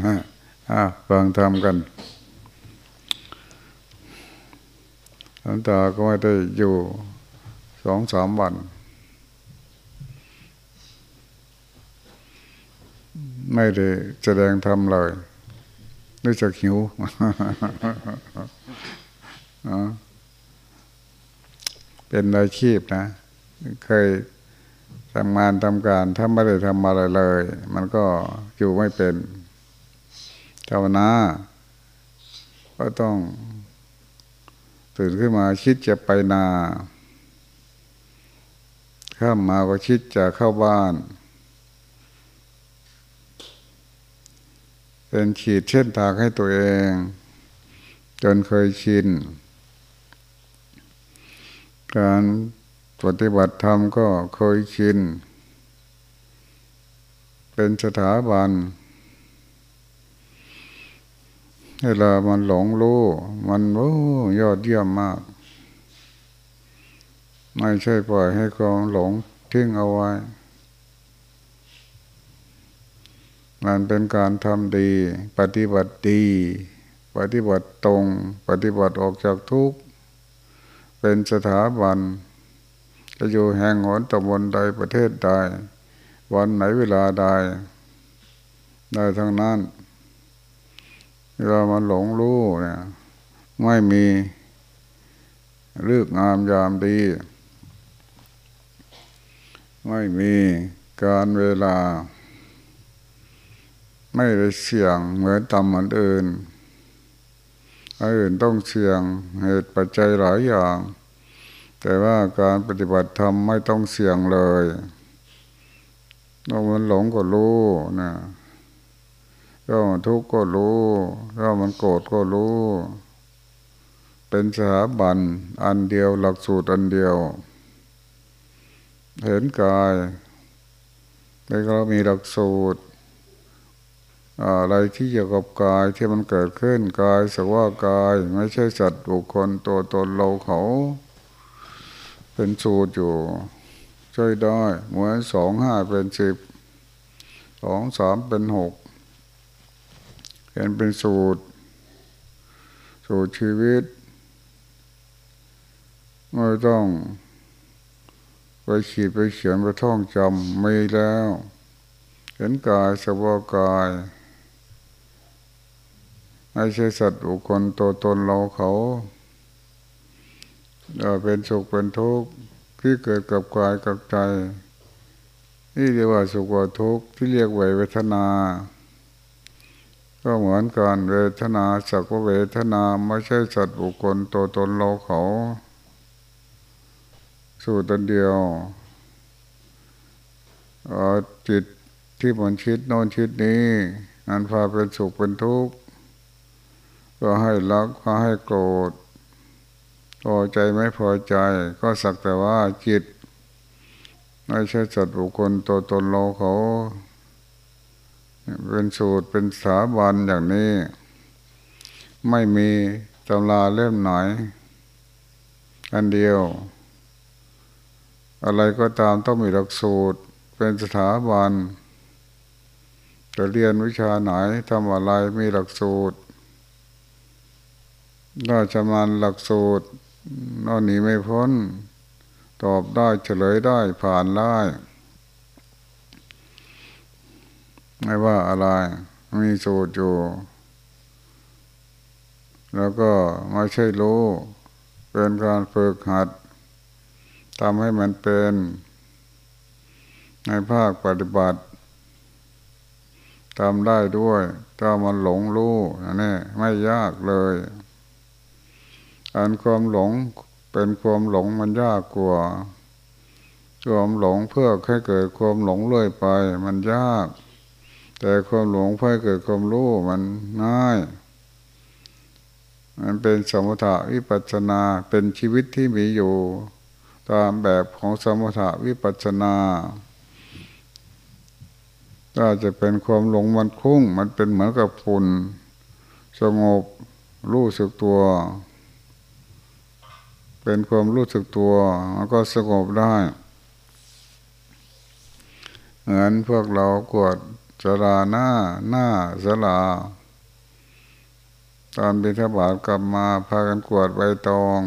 อาฟังทำกันหลวงตาก็ไม่ได้อยู่สองสามวัน ไม่ได้แสดงธรรมเลยนึกจะหิวเป็นอาชีพนะ เคยทำงานทำการถ้าไม่ได้ทำอะไรเลย มันก็อยู่ไม่เป็น ภาวนาก็ต้องตื่นขึ้นมาคิดจะไปนาข้ามมาก็คิดจะเข้าบ้าน เป็นขีดเช่นทางให้ตัวเอง จนเคยชิน การปฏิบัติธรรมก็เคยชิน เป็นสถาบัน เวลามันหลงรู้มันโอ้ยอดเยี่ยมมาก ไม่ใช่ปล่อยให้ความหลงทิ้งเอาไว้ มันเป็นการทำดี ปฏิบัติดี ปฏิบัติตรง ปฏิบัติออกจากทุกข์ เป็นสถาบัน จะอยู่แห่งหนตำบลใดประเทศใดวันไหนเวลาใดได้ทั้งนั้น เวลามันหลงรู้เนี่ยไม่มีเลือกงามยามดี ไม่มีการเวลา ไม่ได้เสี่ยงเหมือนตำเหมือนอื่นอื่นต้องเสี่ยงเหตุปัจจัยหลายอย่าง แต่ว่าการปฏิบัติธรรมไม่ต้องเสี่ยงเลยเรามันหลงก็รู้นะ ถ้ามันทุกข์ก็รู้ถ้ามันโกรธก็รู้ เป็นสถาบันอันเดียวหลักสูตรอันเดียว เห็นกายแล้วก็มีหลักสูตรอะไรที่เกี่ยวกับกายที่มันเกิดขึ้นกายสักว่ากายไม่ใช่สัตว์บุคคลตัวตนเราเขา เป็นสูตรอยู่ ช่วยได้เหมือนสองห้าเป็นสิบสองสามเป็นหก เห็นเป็นสูตร สูตรชีวิต ไม่ต้องไปขีดไปเขียนไปท่องจำไม่แล้ว เห็นกายสภาวกายไม่ใช่สัตว์บุคคลตัวตนเราเขาเป็นสุขเป็นทุกข์ที่เกิดกับกายกับใจ นี่เรียกว่าสุขว่าทุกข์ที่เรียกว่าเวทนา ก็เหมือนกันเวทนาสักวเวทนาไม่ใช่สัตว์บุคคลตัวตนเราเขา สู่ตนเดียวจิตที่มันคิดโน่นคิดนี้อันพาเป็นสุขเป็นทุกข์ก็ให้รักก็ให้โกรธพอใจไม่พอใจ ก็สักแต่ว่าจิต ไม่ใช่สัตว์บุคคลตัวตนเราเขา เป็นสูตรเป็นสาบันอย่างนี้ ไม่มีตำราเล่มไหนอันเดียว อะไรก็ตามต้องมีหลักสูตร เป็นสถาบันจะเรียนวิชาไหนทำอะไรมีหลักสูตรถ้าชำนาญหลักสูตรนอนหนีไม่พ้น ตอบได้เฉลยได้ผ่านได้ ไม่ว่าอะไร มีสูตรอยู่ แล้วก็ไม่ใช่รู้ เป็นการฝึกหัดทำให้มันเป็น ในภาคปฏิบัติทำได้ด้วยถ้ามันหลงรู้นี่ไม่ยากเลยอันความหลงเป็นความหลงมันยากกว่าความหลงเพื่อให้เกิดความหลงเรื่อยไป มันยาก แต่ความหลงเพื่อเกิดความรู้มันง่าย มันเป็นสมุทะวิปัสนาเป็นชีวิตที่มีอยู่ ตามแบบของสมุทะวิปัสนาถ้าจะเป็นความหลงมันคุ้ง มันเป็นเหมือนกับฝุ่นสงบรู้สึกตัว เป็นความรู้สึกตัวมันก็สงบได้ เหมือนพวกเรากวด สลาหน้าหน้าสลา ตอนบิณฑบาตกลับมาพากันกวดใบตอง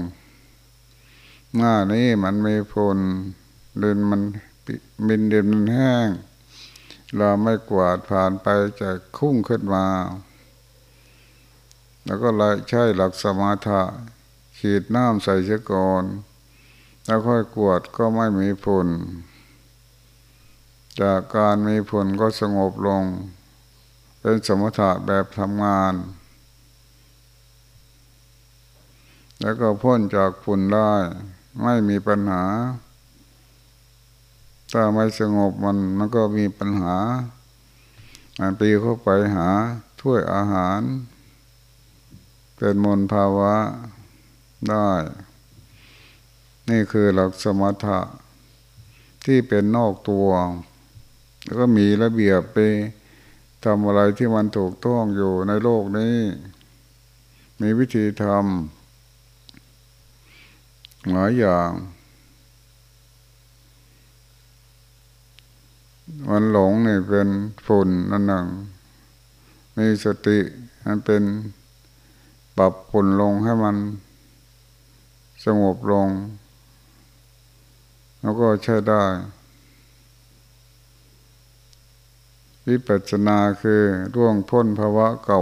หน้านี้มันมีฝนดินมันมินดินมันแห้ง เราไม่กวาดผ่านไปจะคุ้งขึ้นมา แล้วก็เลยใช้หลักสมาธิขีดน้ำใส่เชือกอนแล้วค่อยกวดก็ไม่มีฝน จากการมีผลก็สงบลง เป็นสมถะแบบทำงาน แล้วก็พ้นจากฝุ่นได้ไม่มีปัญหา ถ้าไม่สงบมันมันก็มีปัญหามันปีเข้าไปหาถ้วยอาหาร เป็นมลภาวะได้ นี่คือหลักสมถะที่เป็นนอกตัว แล้วก็มีระเบียบไปทำอะไรที่มันถูกต้องอยู่ในโลกนี้ มีวิธีทำหลายอย่าง มันหลงนี่เป็นฝุ่นนั่นหนึ่งมีสติมันเป็นปรับฝุ่นลงให้มันสงบลง แล้วก็ใช้ได้ วิปัสสนาคือร่วงพ้นภาวะเก่า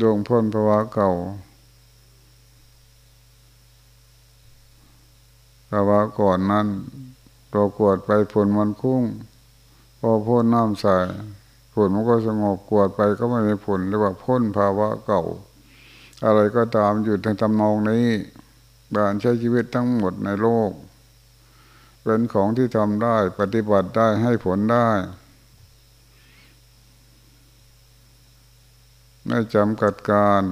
ร่วงพ้นภาวะเก่าภาวะก่อนนั้นเรากวดไปฝนมันคุ้ง พอพ่นน้ำใส่ฝนมันก็สงบกวดไปก็ไม่มีฝนเรียกว่าพ้นภาวะเก่า อะไรก็ตามอยู่ในทำนองนี้การใช้ชีวิตทั้งหมดในโลก เป็นของที่ทำได้ ปฏิบัติได้ให้ผลได้ ไม่จำกัดการ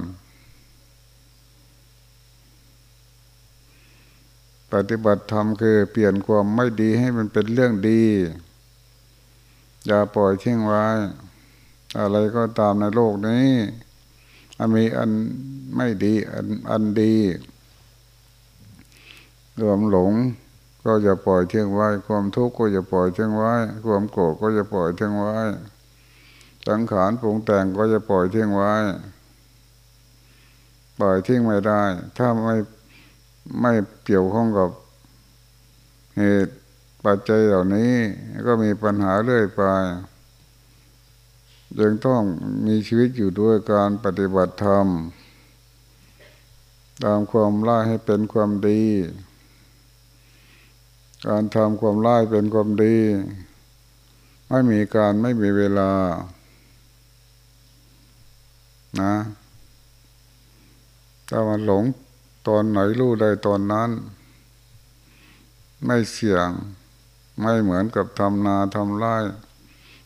ปฏิบัติธรรมคือเปลี่ยนความไม่ดีให้มันเป็นเรื่องดี อย่าปล่อยทิ้งไว้ อะไรก็ตามในโลกนี้อันมีอันไม่ดีอันอันดีรวมหลง ก็จะปล่อยเที่ยงไว้ ความทุกข์ก็จะปล่อยเที่ยงไว้ ความโกรธก็จะปล่อยเที่ยงไว้สังขารปรุงแต่งก็จะปล่อยเที่ยงไว้ ปล่อยทิ้งไม่ได้ ถ้าไม่ไม่เกี่ยวข้องกับเหตุปัจจัยเหล่านี้ ก็มีปัญหาเรื่อยไปยังต้องมีชีวิตอยู่ด้วยการปฏิบัติธรรม ตามความล่าให้เป็นความดี การทำความร้ายเป็นความดี ไม่มีการไม่มีเวลา นะถ้ามันหลงตอนไหนรู้ได้ตอนนั้น ไม่เสี่ยง ไม่เหมือนกับทำนาทำไร่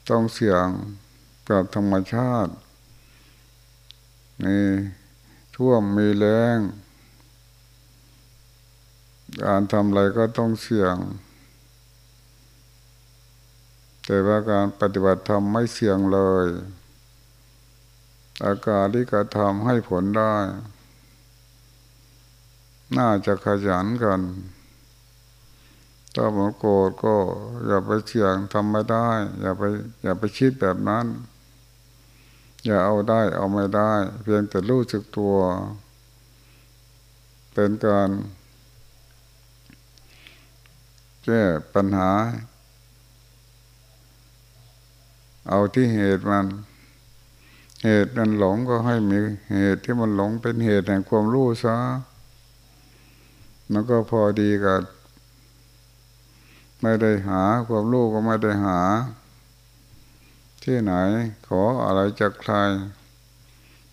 ต้องเสี่ยงกับธรรมชาตินี่ท่วมมีแรง การทำอะไรก็ต้องเสี่ยง แต่ว่าการปฏิบัติธรรมไม่เสี่ยงเลย อาการที่กระทำให้ผลได้ น่าจะขยันกัน ถ้ามันโกรธก็อย่าไปเสี่ยงทำไม่ได้ อย่าไปอย่าไปคิดแบบนั้น อย่าเอาได้เอาไม่ได้ เพียงแต่รู้สึกตัว เป็นการ แก้ปัญหา เอาที่เหตุมัน เหตุมันหลงก็ให้มีเหตุที่มันหลงเป็นเหตุแห่งความรู้ซะมันก็พอดีกันไม่ได้หาความรู้ก็ไม่ได้หา ที่ไหน ขออะไรจากใคร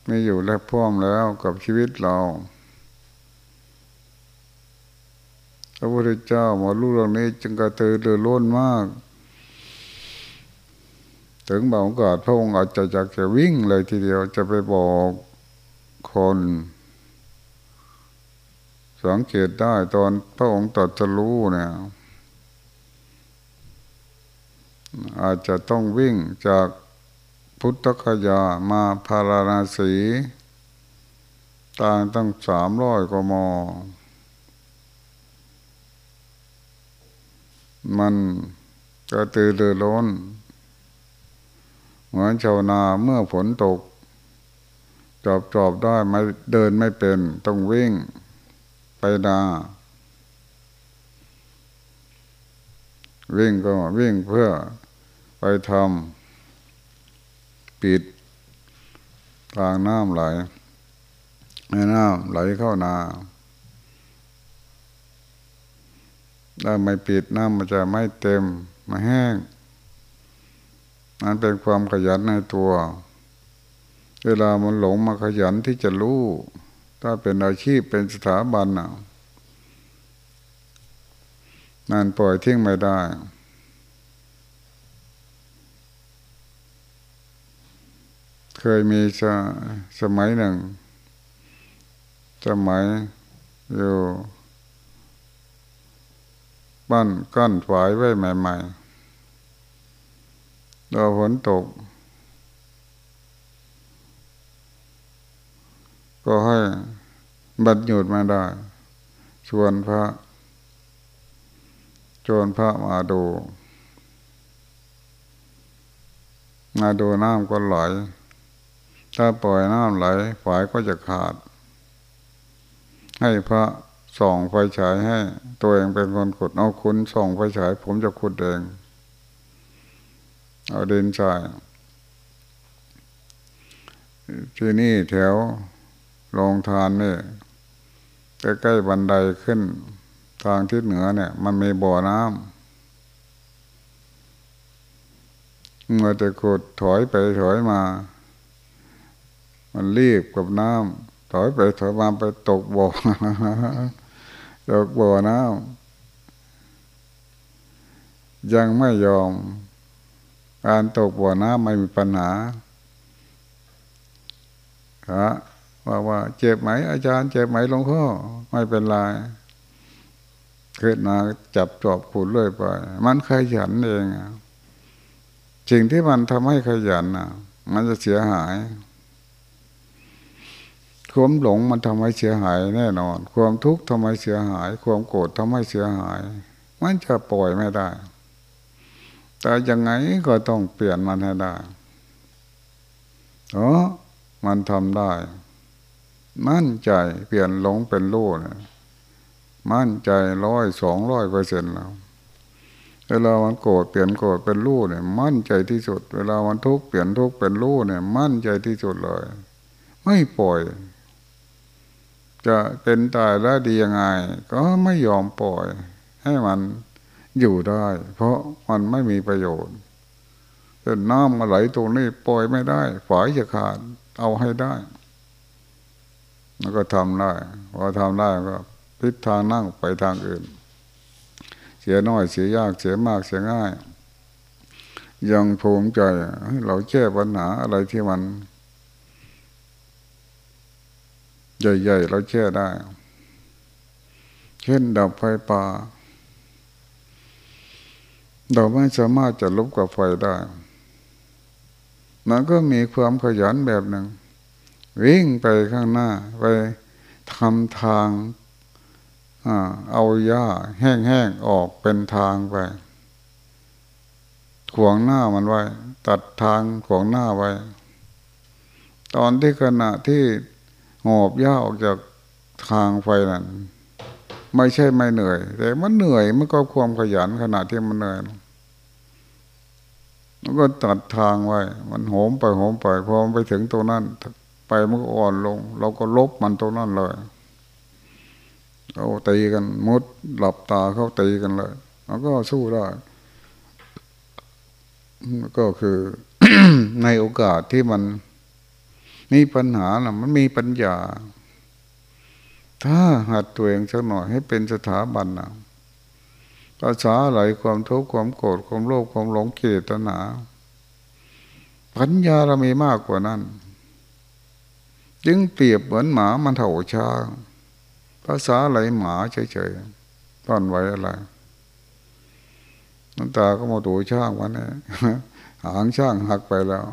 ไม่อยู่และพร้อมแล้วกับชีวิตเราพ ระพุทธเจ้ามารู้เรื่องนี้จึงกระตือรือร้นมาก ถึงบางโอกาสพระองค์อาจจะอยากจะวิ่งเลยทีเดียวจะไปบอกคน สังเกตได้ตอนพระองค์ตัดจะรู้เนี่ยอาจจะต้องวิ่งจากพุทธคยามาพาราณสี ต่างตั้งสามร้อยกม มันก็ตื่นรือร้นเหมือนชาวนาเมื่อฝนตก จอบจอบได้ไม่เดินไม่เป็น ต้องวิ่งไปนาวิ่งก็วิ่งเพื่อไปทำปิดทางน้ำไหลแม่น้ำไหลเข้านา ถ้าไม่ปิดน้ำมันจะไม่เต็มมาแห้งมันเป็นความขยันในตัว เวลามันหลงมาขยันที่จะรู้ ถ้าเป็นอาชีพเป็นสถาบันน่ะนั่นปล่อยทิ้งไม่ได้ เคยมีสสมัยหนึ่ง สมัยอยู่ บ้านกั้นฝายไว้ใหม่ๆรอฝนตก ก็ให้บัดหยุดมาได้ ชวนพระชวนพระมาดูมาดูน้ำก็ไหล ถ้าปล่อยน้ำไหล ฝายก็จะขาด ให้พระ ส่องไฟฉายให้ ตัวเองเป็นคนขุดเอาคุณส่องไฟฉาย ผมจะขุดเองเอาเดินใส่ที่นี่แถวโรงทานนี่ใกล้ๆบันไดขึ้นทางทิศเหนือเนี่ย มันมีบ่อน้ำเมื่อจะขุดถอยไปถอยมา มันรีบกับน้ำถอยไปถอยมาไปตกบ่อ ตกบ่อน้ำยังไม่ยอม การตกบ่อน้ำไม่มีปัญหาฮะว่าว่า เจ็บไหม อาจารย์เจ็บไหมหลวงพ่อไม่เป็นไรขึ้นมาจับจอบขุดเรื่อยไป มันขยันเองสิ่งที่มันทำให้ขยันอะมันจะเสียหาย ความหลงมันทำให้เสียหายแน่นอน ความทุกข์ทำให้เสียหาย ความโกรธทำให้เสียหาย มันจะปล่อยไม่ได้ แต่ยังไงก็ต้องเปลี่ยนมันให้ได้เออมันทำได้ มั่นใจเปลี่ยนหลงเป็นรู้นะมั่นใจร้อยสองร้อยเปอร์เซ็นต์แล้วเวลามันโกรธเปลี่ยนโกรธเป็นรู้เนี่ยมั่นใจที่สุด เวลามันทุกข์เปลี่ยนทุกข์เป็นรู้เนี่ยมั่นใจที่สุดเลย ไม่ปล่อย จะเป็นตายแล้วดียังไง ก็ไม่ยอมปล่อย ให้มันอยู่ได้ เพราะมันไม่มีประโยชน์เป็นน้ำมาไหลตรงนี้ปล่อยไม่ได้ ฝายจะขาดเอาให้ได้ แล้วก็ทำได้พอทำได้ก็พิษทางนั่งไปทางอื่น เสียน้อยเสียยากเสียมากเสียง่าย ยังภูมิใจเราแก้ปัญหาอะไรที่มัน ใหญ่ๆเราแช่ได้ เช่นดับไฟป่า เราไม่สามารถจะลบกับไฟได้มันก็มีความขยันแบบหนึ่ง วิ่งไปข้างหน้า ไปทำทางเอาหญ้าแห้งๆออกเป็นทางไป ขวางหน้ามันไว้ ตัดทางขวางหน้าไว้ ตอนที่ขณะที่ หอบย่าออกจากทางไฟนั้นไม่ใช่ไม่เหนื่อย แต่มันเหนื่อยมันก็ความขยันขณะที่มันเหนื่อยมันก็ตัดทางไว้ มันโหมไปโหมไปพอไปถึงตรงนั้นไปมันก็อ่อนลง เราก็ลบมันตรงนั้นเลยเอาตีกันมุดหลับตาเข้าตีกันเลยมันก็สู้ได้ก็คือในโอกาสที่มัน มีปัญหานะมันมีปัญญา ถ้าหัดตัวเองสักหน่อยให้เป็นสถาบันนะภาษาอะไรความทุกข์ความโกรธความโลภความหลงเกลียดตนาปัญญาเรามีมากกว่านั้น จึงเปรียบเหมือนหมามันเถ่าช้างภาษาอะไรหมาเฉยๆต้อนไว้อะไรน้ำตาก็มาตัวช่างวันนี้หางช่างหักไปแล้ว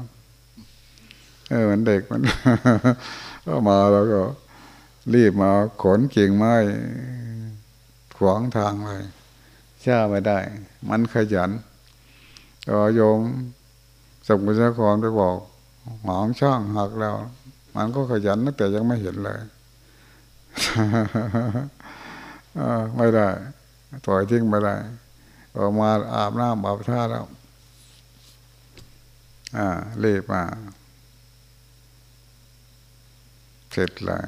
เออมันเด็กมันก็มาแล้วก็ รีบมาขนเก่งไม้ขวางทางเลยช้าไม่ได้ มันขยันเออโยมสมุทรครไปบอกหางช่างหักแล้ว มันก็ขยันแต่ยังไม่เห็นเลยไม่ได้ปล่อยทิ้งไม่ได้ออกมาอาบน้ำอาบท่าแล้ว อ่าเรีบมา เสร็จเลย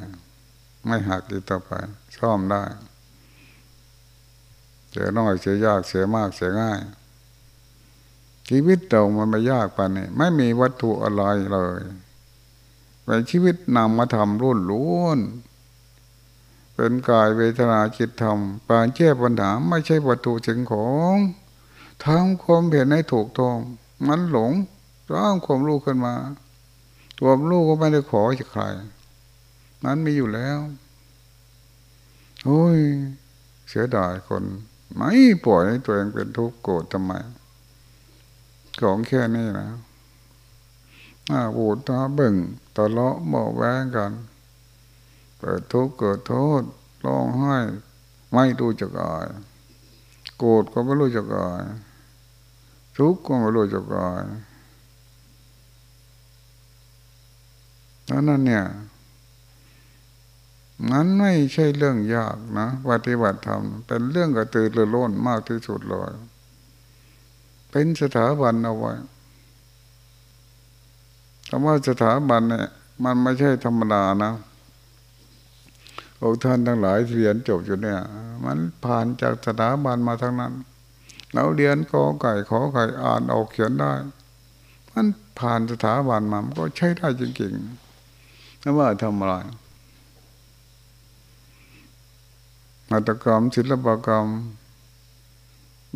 ไม่หักอีกต่อไปซ่อมได้เสียน้อยเสียยากเสียมากเสียง่าย ชีวิตเรามันไม่ยากปานนี้ไม่มีวัตถุอะไรเลยเป็นชีวิตนำมาทำรุ่นล้วนเป็นกายเวทนาจิตธรรมปานเจ้ปัญหาไม่ใช่วัตถุสิ่งของทำความเห็นให้ถูกต้องมันหลงร้างความรู้ขึ้นมาตัวรู้ก็ไม่ได้ขอจากใคร นั้นมีอยู่แล้ว โอ้ย เสียดายคน ไม่ปล่อยให้ตัวเองเป็นทุกข์โกรธทำไม ของแค่นี้นะอาบูดตาเบิ่งตะเลาะเบาแวงกันเกิดทุกข์เกิดโทษร้องไห้ ไม่รู้จักอายโกรธก็ไม่รู้จักอายทุกข์ก็ไม่รู้จักอายนั้นเนี่ย นั้นไม่ใช่เรื่องยากนะปฏิบัติธรรมเป็นเรื่องกระตือรือร้นมากที่สุดเลยเป็นสถาบันเอาไว้คำว่าสถาบันเนี่ยมันไม่ใช่ธรรมดานะพวกท่านทั้งหลายเรียนจบอยู่เนี่ย มันผ่านจากสถาบันมาทั้งนั้น เราเรียนกอไก่ขอไก่อ่านออกเขียนได้ มันผ่านสถาบันมามันก็ใช้ได้จริงๆไม่ว่าทำอะไร หัตถกรรม ศิลปกรรม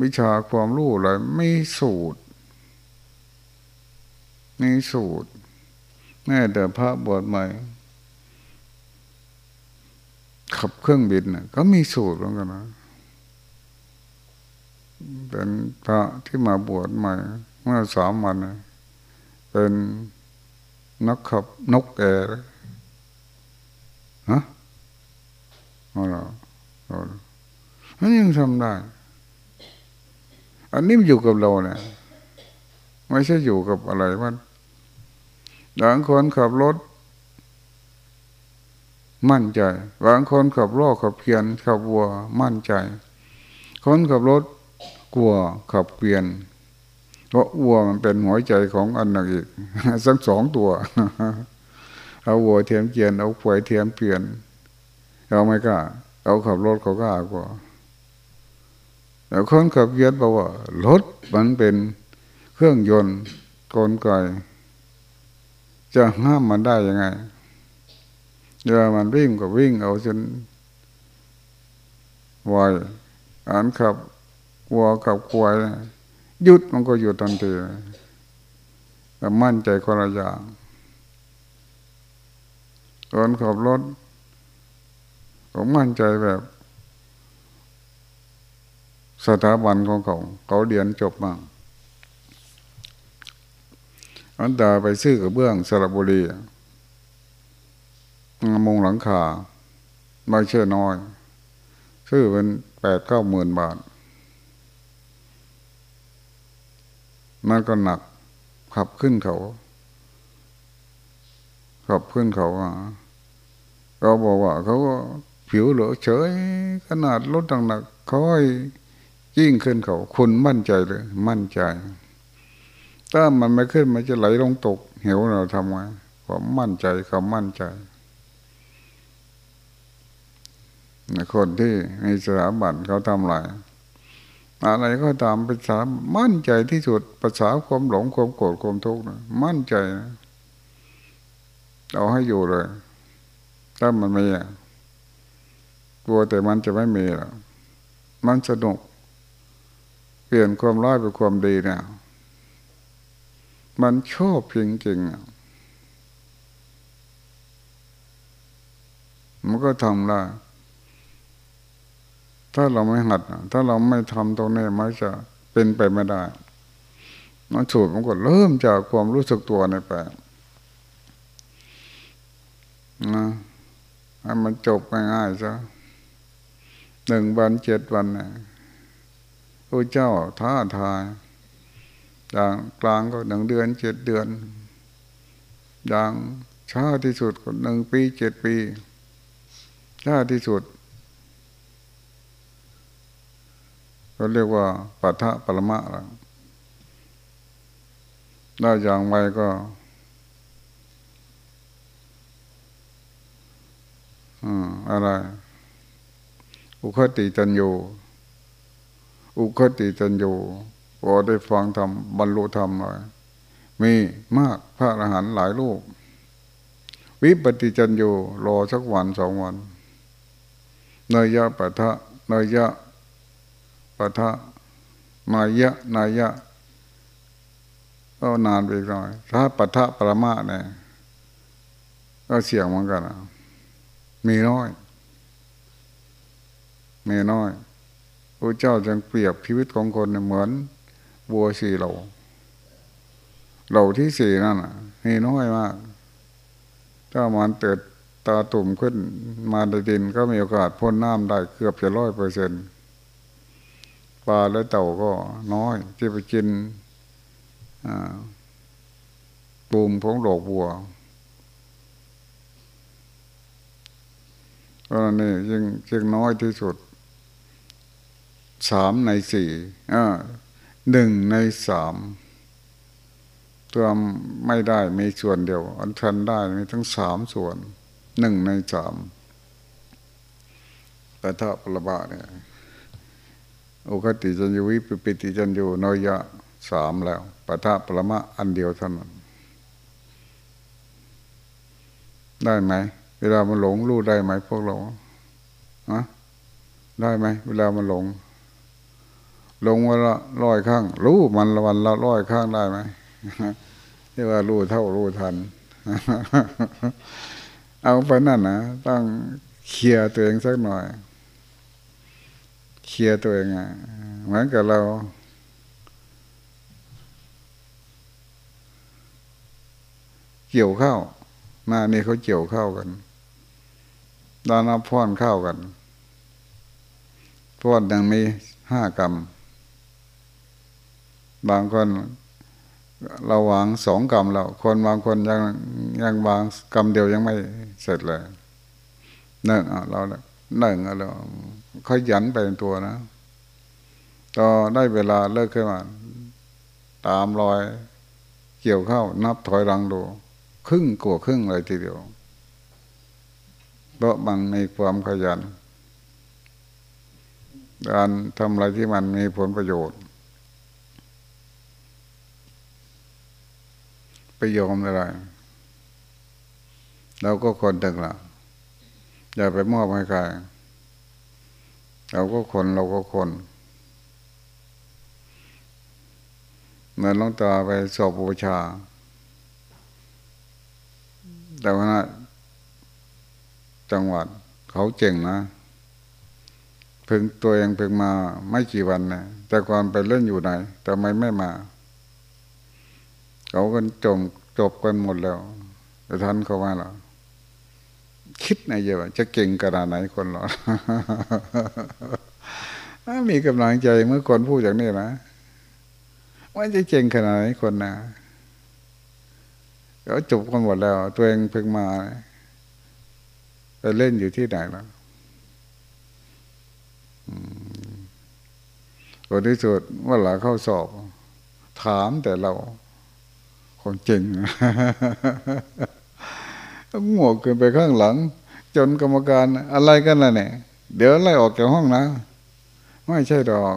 วิชาความรู้อะไรไม่สูตรมีสูตร แม่แต่พระบวชใหม่ ขับเครื่องบินก็มีสูตรเหมือนกันนะเป็นพระที่มาบวชใหม่ เมื่อสามวันเป็นนักขับนกแอร์ฮะอะ ไรมันยังทำได้ อันนี้มันอยู่กับเราเนี่ยไม่ใช่อยู่กับอะไรมันบางคนขับรถ มั่นใจบางคนขับล้อขับเพียนขับวัว มั่นใจ คนขับรถกลัวขับเกวียน เพราะวัวมันเป็นหัวใจของอันหนึ่งอีกสักสองตัว เอาวัวเทียมเกียนเอาควายเทียมเปลี่ยน เอาไม่กล้า เอาขับรถเขาก็อากว่าแต่คนขับเยียบอกว่ารถมันเป็นเครื่องยนต์กลไกจะห้ามมันได้ยังไงเดี๋ยวมันวิ่งก็วิ่งเอาจนวายอ่านขับวัวขับควายหยุดมันก็หยุดทันทีแต่มั่นใจคนละอย่างคนขับรถ ผมมั่นใจแบบ สถาบันของเขาเขาเรียนจบมาอันดาไปซื้อกับเบื้องสระบุรีมงหลังคาไม่เชื่อน้อย ซื้อเป็นแปดเก้าหมื่นบาทมันก็หนัก ขับขึ้นเขา ขับขึ้นเขาอะเขาบอกว่าเขาก็ ผิวเหลือเฉย ขนาดรถหนักๆค่อยยิ่งขึ้นเขาคุณมั่นใจเลย มั่นใจ ถ้ามันไม่ขึ้นมันจะไหลลงตก เหวเราทำไงความมั่นใจความั่นใจคนที่ในสถาบันเขาทำอะไรอะไรก็ตามภาษามั่นใจที่สุดภาษาความหลงความโกรธความทุกข์มั่นใจเอาให้อยู่เลย ถ้ามันไม่ กลัวแต่มันจะไม่มีหรอกมันสนุก เปลี่ยนความร้ายเป็นความดีเนี่ยมันชอบจริงๆมันก็ทำได้ถ้าเราไม่หัด ถ้าเราไม่ทำตรงนี้มันจะเป็นไปไม่ได้มันสูตรมันก็เริ่มจากความรู้สึกตัวในแปลนะให้มันจบง่ายๆซะ หนึ่งวันเจ็ดวันนะพระเจ้าท้าทายอย่างกลางก็หนึ่งเดือนเจ็ดเดือน อย่างช้าที่สุดก็หนึ่งปีเจ็ดปี ช้าที่สุด ก็เรียกว่าปัทะปรมะแล้วได้อย่างไวก็อะไร อุคติจันโยอุคติจันโยพอได้ฟังธรรมบรรลุธรรมเลยมีมากพระอรหันต์หลายลูกวิปติจันโยรอสักวันสองวันนยยะปะทะนยยะปะทะนายะนายะก็นานไปหน่อย ถ้าปะทะประมาเนี่ยก็เสี่ยงเหมือนกันมีน้อย มีน้อยพระเจ้าจึงเปรียบชีวิตของคนเหมือนบัวสีเหล่าเหล่าที่สี่นั่นมีน้อยมากถ้ามันเติดตาตุ่มขึ้นมาในดินก็มีโอกาสพ่นน้ำได้เกือบจะร้อยเปอร์เซ็นต์ปลาและเต่าก็น้อยที่ไปกินปูมของดอกบัวก็นี่ยิ่งยิ่งน้อยที่สุด สามในสี่หนึ่งในสามตัวไม่ได้มีส่วนเดียว อันทันได้มีทั้งสามส่วนหนึ่งในสามแต่ถ้าปรบาเนี่ยโอกติจันยูวิปปิติจันยูนอยะสามแล้วปะทะปรมะอันเดียวเท่านั้น ได้ไหม เวลามันหลงรู้ได้ไหมพวกเราอะได้ไหม เวลามันหลง ลงวันละร้อยข้างรู้มันละวันละร้อยข้างได้ไหมเรียกว่ารู้เท่ารู้ทัน เอาไปนั่นนะต้องเคลียร์ตัวเองสักหน่อยเคลียร์ตัวเองอะเหมือนกับเรา เกี่ยวข้าวหน้านี้เขาเกี่ยวข้าวกันดานับพ่อนข้าวกันพ่อนยังมีห้ากรรม บางคนเราวางสองกรรมแล้วคนบางคนยังยังวางกรรมเดียวยังไม่เสร็จเลยหนึ่งเราหนึ่งเราขยันไปตัวนะต่อได้เวลาเลิกขึ้นมาตามรอยเกี่ยวเข้านับถอยหลังดู ครึ่งกว่าครึ่งเลยทีเดียวเพราะมันมีความขยัน การทำอะไรที่มันมีผลประโยชน์ไป ยอมอะไรเราก็คนตึงละอย่าไปมอบให้ใครเราก็คนเราก็คนเหมือนลงตาไปสอบบูชา แต่ว่าจังหวัดเขาเจ๋งนะเพิ่งตัวเองเพิ่งมาไม่กี่วันนะแต่ก่อนไปเล่นอยู่ไหนแต่ไม่ไม่มา เขากันจมจบกันหมดแล้วแต่ท่านเขาว่าหรอคิดในเยอะจะเก่งขนาดไหนคนหรอมีกำลังใจเมื่อคนพูดอย่างนี้นะว่าจะเก่งขนาดไหนคนนะเขาจบกันหมดแล้ว ตัวเองเพิ่งมาไปเล่นอยู่ที่ไหนแล้วคนที่สุดว่าหลาเข้าสอบ ถามแต่เรา คนจริงหมวกขึ้นไปข้างหลัง จนกรรมการอะไรกันล่ะเนี่ย เดี๋ยวไล่ออกจากห้องนะ ไม่ใช่ดอก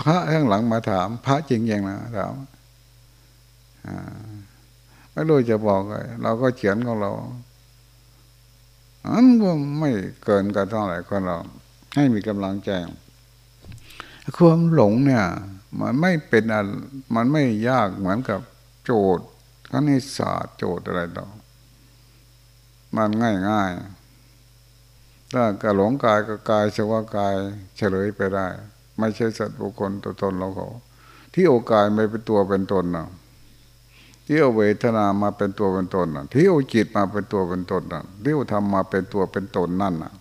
พระข้างหลังมาถาม พระจริงยังนะถามไม่รู้จะบอกไงเราก็เขียนของเราอันก็ไม่เกินกันเท่าไหร่คนเรา ให้มีกำลังใจ ความหลงเนี่ย มันไม่เป็นมันไม่ยากเหมือนกับโจทย์คณิตศาสตร์โจทย์อะไรต่อมันง่ายง่ายถ้ากระหลงกายก็กายสว่ากายเฉลยไปได้ ไม่ใช่สัตว์บุคคลตัวตนเราเขาที่โอกายไม่เป็นตัวเป็นตนนะที่เอาเวทนามาเป็นตัวเป็นตนนะที่เอาจิตมาเป็นตัวเป็นตนนะที่เอาธรรมมาเป็นตัวเป็นตนนั่นนะ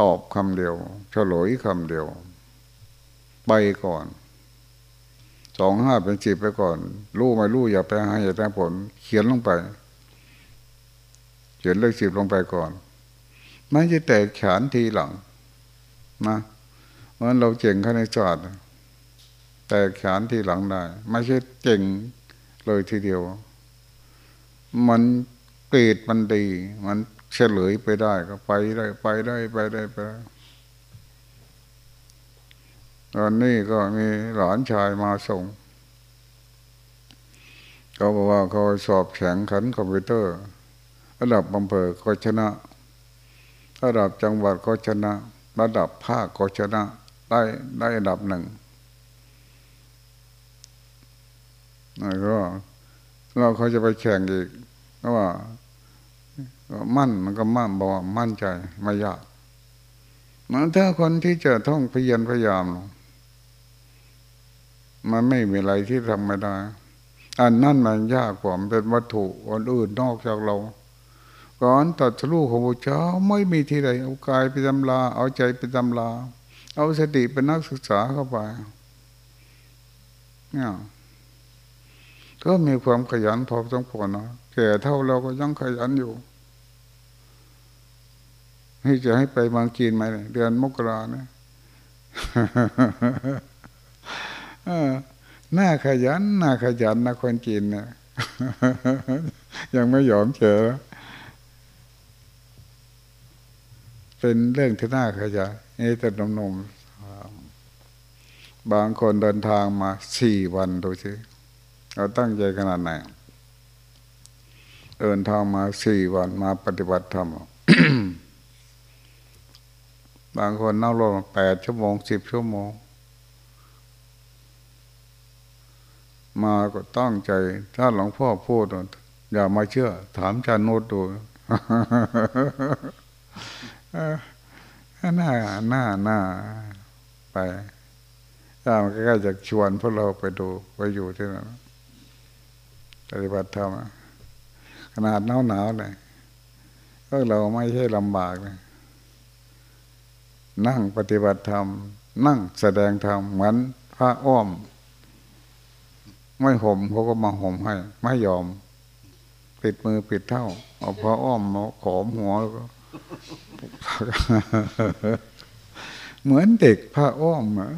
ตอบคำเดียว เฉลยคำเดียว ไปก่อนสองห้าเป็นสิบไปก่อน รู้ไม่รู้อย่าไปหาเหตุหาผล เขียนลงไป เขียนเลขสิบลงไปก่อนไม่จะแตกฉานทีหลังนะเพราะนั้นเราเจ๋งขนาดศาสตร์แตกฉานทีหลังได้ ไม่ใช่เจ๋งเลยทีเดียว มันเกรดมันดี มันเฉลยไปได้ก็ไปได้ไปได้ไปได้ไปได้ ตอนนี้ก็มีหลานชายมาส่งเขาบอกว่าเขาสอบแข่งขันคอมพิวเตอร์ ระดับอำเภอก็ชนะ ระดับจังหวัดก็ชนะ ระดับภาคก็ชนะ ได้ได้อันดับหนึ่งแล้วก็เราเขาจะไปแข่งอีกเพราะว่ามั่นมันก็มั่นบอกว่ามั่นใจไม่ยากมันถ้าคนที่จะท่องพยันพยายาม มันไม่มีอะไรที่ทำไม่ได้อันนั่นมันยากกว่ามันเป็นวัตถุอันอื่นนอกจากเราก่อนตัดสู้ของพระเจ้าไม่มีที่ใดเอากายไปตำลา เอาใจไปตำลา เอาสติเป็นนักศึกษาเข้าไปเนี่ยก็มีความขยันพอสมควรนะแก่เท่าเราก็ยังขยันอยู่นี่จะให้ไปบางจีนไหมเดือนมกราเนี่ย หน้าขยันหน้าขยันนะคนจีนนี่ยยังไม่ยอมเจอเป็นเรื่องที่น่าขยันนี่แต่นมๆบางคนเดินทางมาสี่วันดูสิเราตั้งใจขนาดไหน เดินทางมาสี่วันมาปฏิบัติธรรมบางคนนั่งรถแปดชั่วโมงสิบชั่วโมง มาก็ตั้งใจ ถ้าหลวงพ่อพูดอย่ามาเชื่อ ถามจานโนดดูหน้าหน้าหน้าไปถ้ามันก็จะชวนพวกเราไปดูไปอยู่ที่นั่นปฏิบัติธรรมขนาดหนาวหนาวเลยก็เราไม่ใช่ลำบากเลยนั่งปฏิบัติธรรม นั่งแสดงธรรมเหมือนพระอ้อม ไม่ห่มเขาก็มาห่มให้ ไม่ยอม ปิดมือปิดเท้าเอาพระอ้อมมาขอมหัวแล้วก็เหมือนเด็กพระอ้อมเหรอ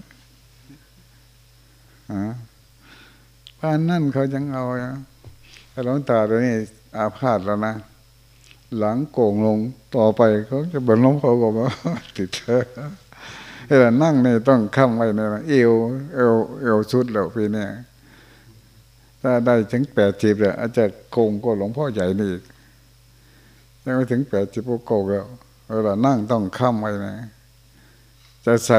พระนั่นเขายังเอาแต่หลวงตาตัวนี้อาพาธแล้วนะหลังโก่งลงต่อไปเขาจะบรรลุเขาบอกว่าติดเชื้อเวลานั่งนี่ต้องค้ำไว้เนี่ยเอวเอวเอวชุดแล้วพี่เนี่ย ถ้าได้ถึงแปดสิบเลยอาจจะโกงก็หลวงพ่อใหญ่นี่อีกยังไม่ถึงแปดสิบก็โกงแล้วเวลานั่งต้องค้ำไว้นะ จะใส่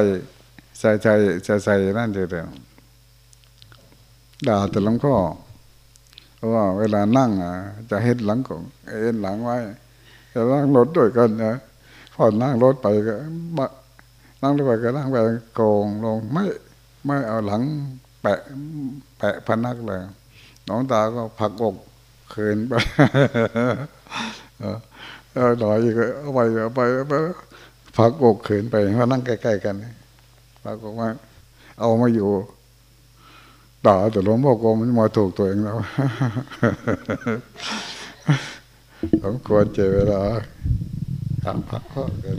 ใส่ใจจะใส่นั่นเดียวด่าแต่หลวงพ่อเพราะว่าเวลานั่งอะ จะเห็นหลังของเอ็นหลังไว้จะนั่งรถด้วยกันนะพอนั่งรถไปก็นั่งรถไปก็นั่งไปโกงลงไม่ไม่เอาหลังแปะแปะพนักเลย น้องตาก็ผักอกเขินไปเออหน่อยก็เอาไปเอาไปเอาไปผักอกเขินไปเพราะนั่งใกล้ๆกันผักอกว่า เอามาอยู่ด่าแต่หลวงพ่อโกมันมาถูกตัวเองแล้วสมควรเจเวลาพักพักกัน